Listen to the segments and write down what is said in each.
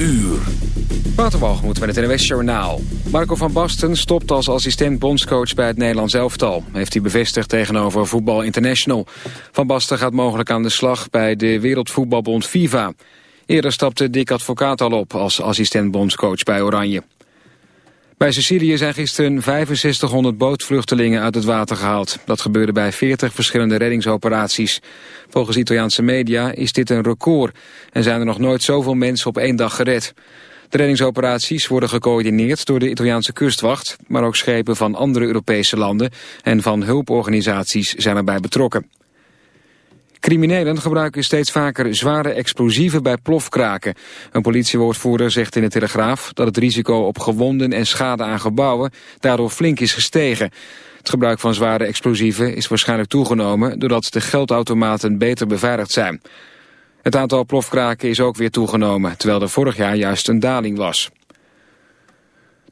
Uur. Waterwalgemoed met het NWS Journaal. Marco van Basten stopt als assistent bondscoach bij het Nederlands elftal. Heeft hij bevestigd tegenover Voetbal International. Van Basten gaat mogelijk aan de slag bij de Wereldvoetbalbond FIFA. Eerder stapte Dick Advocaat al op als assistent bondscoach bij Oranje. Bij Sicilië zijn gisteren 6500 bootvluchtelingen uit het water gehaald. Dat gebeurde bij 40 verschillende reddingsoperaties. Volgens Italiaanse media is dit een record... en zijn er nog nooit zoveel mensen op één dag gered. De reddingsoperaties worden gecoördineerd door de Italiaanse kustwacht... maar ook schepen van andere Europese landen en van hulporganisaties zijn erbij betrokken. Criminelen gebruiken steeds vaker zware explosieven bij plofkraken. Een politiewoordvoerder zegt in de Telegraaf dat het risico op gewonden en schade aan gebouwen daardoor flink is gestegen. Het gebruik van zware explosieven is waarschijnlijk toegenomen doordat de geldautomaten beter beveiligd zijn. Het aantal plofkraken is ook weer toegenomen, terwijl er vorig jaar juist een daling was.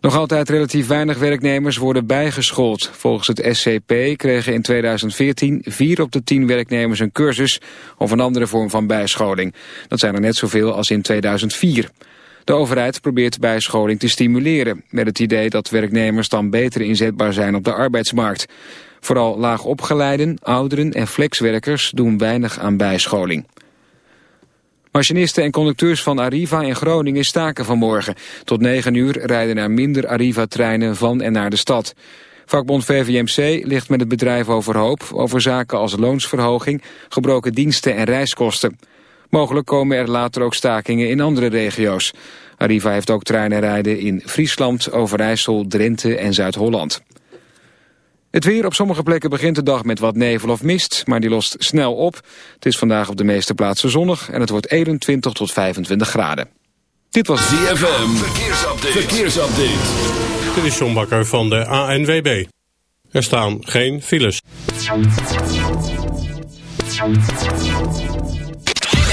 Nog altijd relatief weinig werknemers worden bijgeschoold. Volgens het SCP kregen in 2014 vier op de tien werknemers een cursus of een andere vorm van bijscholing. Dat zijn er net zoveel als in 2004. De overheid probeert bijscholing te stimuleren... met het idee dat werknemers dan beter inzetbaar zijn op de arbeidsmarkt. Vooral laagopgeleiden, ouderen en flexwerkers doen weinig aan bijscholing. Machinisten en conducteurs van Arriva in Groningen staken vanmorgen. Tot 9 uur rijden er minder Arriva-treinen van en naar de stad. Vakbond VVMC ligt met het bedrijf overhoop over zaken als loonsverhoging, gebroken diensten en reiskosten. Mogelijk komen er later ook stakingen in andere regio's. Arriva heeft ook treinen rijden in Friesland, Overijssel, Drenthe en Zuid-Holland. Het weer op sommige plekken begint de dag met wat nevel of mist, maar die lost snel op. Het is vandaag op de meeste plaatsen zonnig en het wordt 21 tot 25 graden. Dit was ZFM, verkeersupdate. verkeersupdate. Dit is John Bakker van de ANWB. Er staan geen files.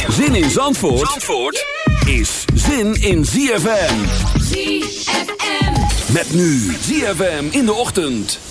Zin in Zandvoort, Zandvoort is zin in ZFM. ZFM. Met nu ZFM in de ochtend.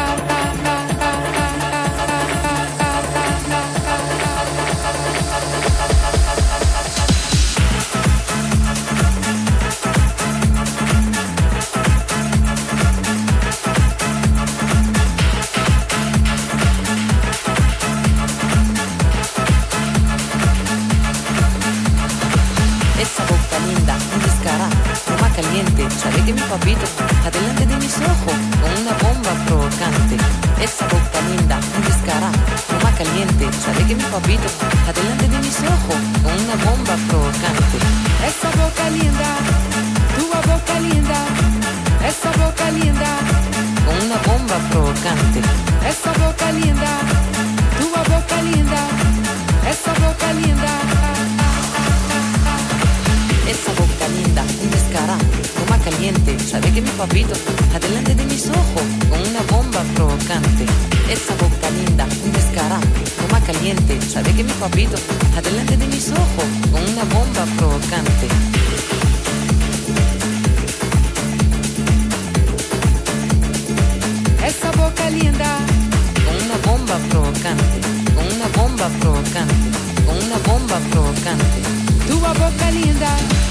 papito, adelante de mis ojos, con una bomba provocante. Esa boca linda, un descará, toma caliente, sabe que mi papito, adelante de mis ojos, con una bomba provocante. Esa boca linda, tu boca linda, esa boca linda, con una bomba provocante. Esa boca linda, tu boca linda, esa boca linda. Esa boca linda, un descarante, coma caliente. Sabe que mi papito, adelante de mis ojos, con una bomba provocante. Esa boca linda, un descarante, coma caliente. Sabe que mi papito, adelante de mis ojos, con una bomba provocante. Esa boca linda, con una bomba provocante, con una bomba provocante, con una bomba provocante. roba linda.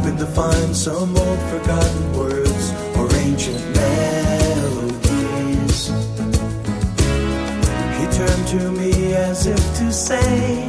hoping to find some old forgotten words or ancient melodies. He turned to me as if to say,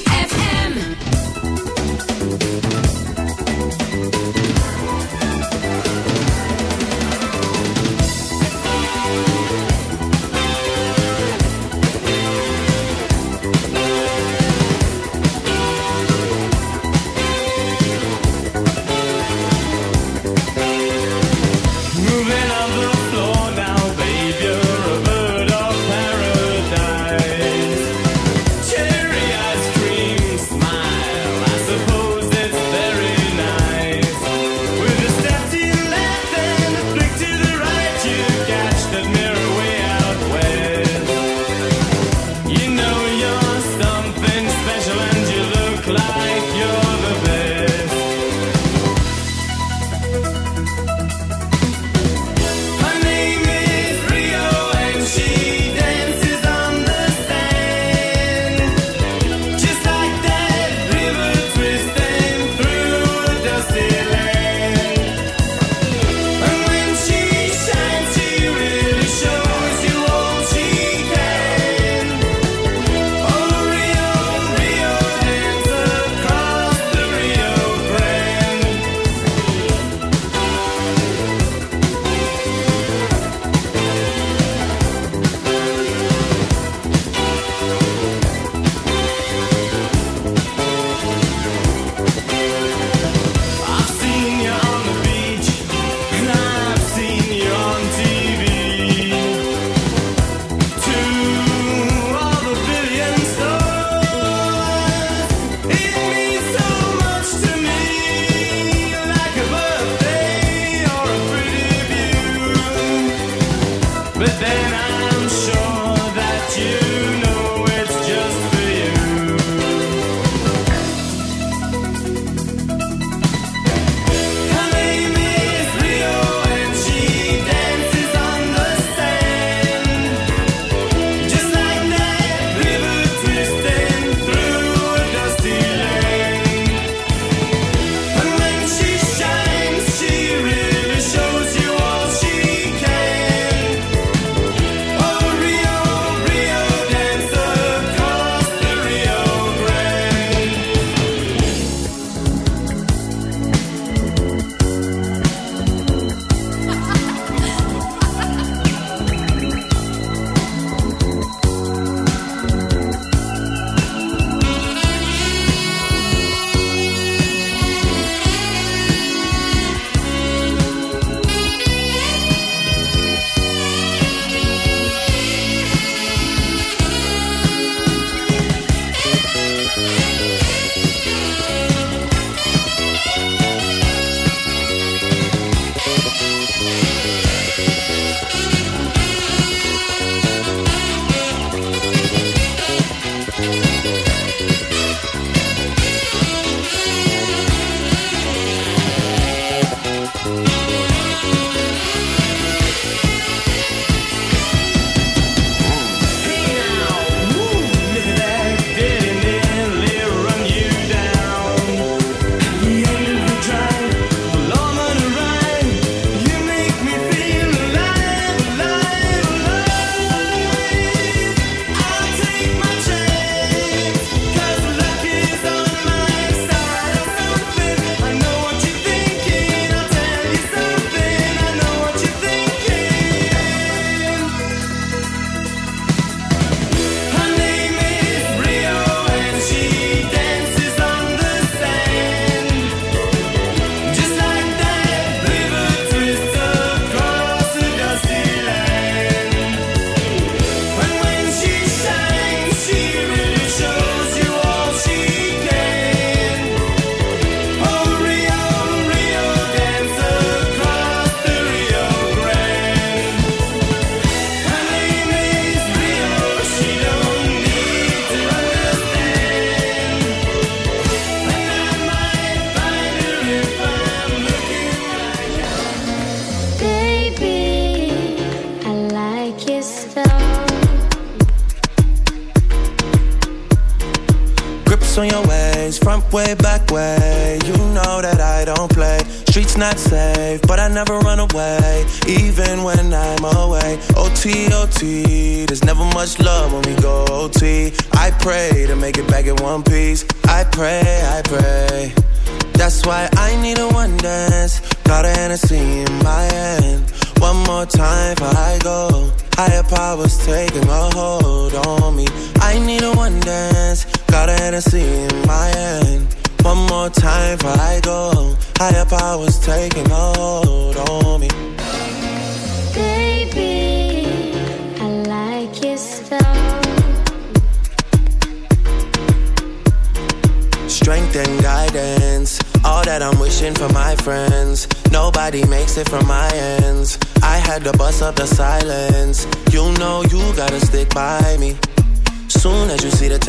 pray, I pray.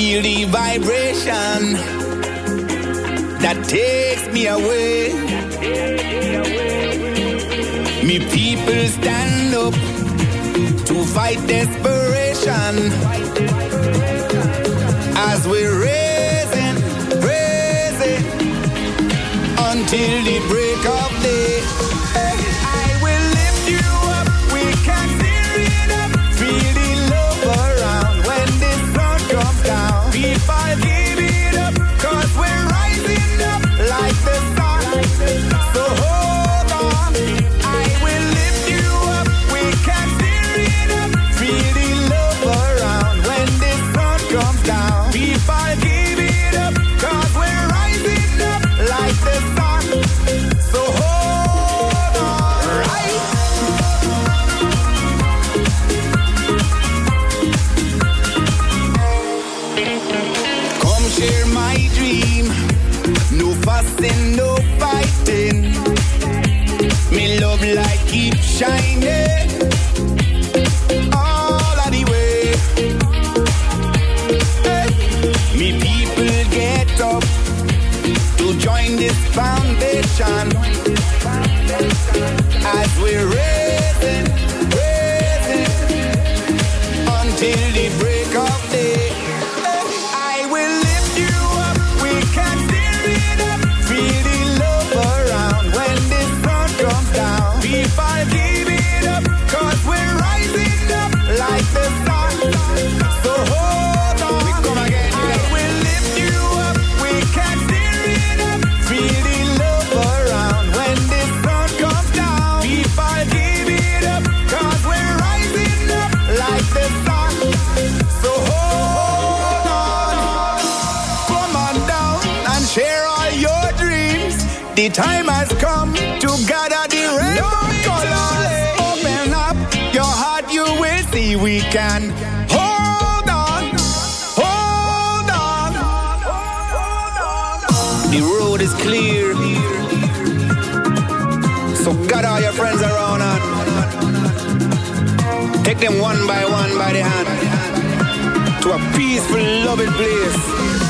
feel the vibration that takes me away. Me people stand up to fight desperation as we're raising, raising until the break of day. And take them one by one by the hand to a peaceful, loving place.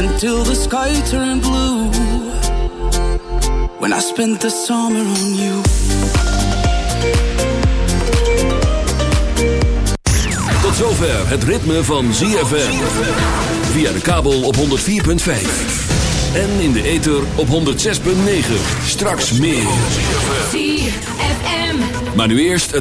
until the sky turned blue. When I spent the summer on you. Tot zover het ritme van ZFM. Via de kabel op 104.5. En in de ether op 106.9. Straks meer. ZFM. Maar nu eerst het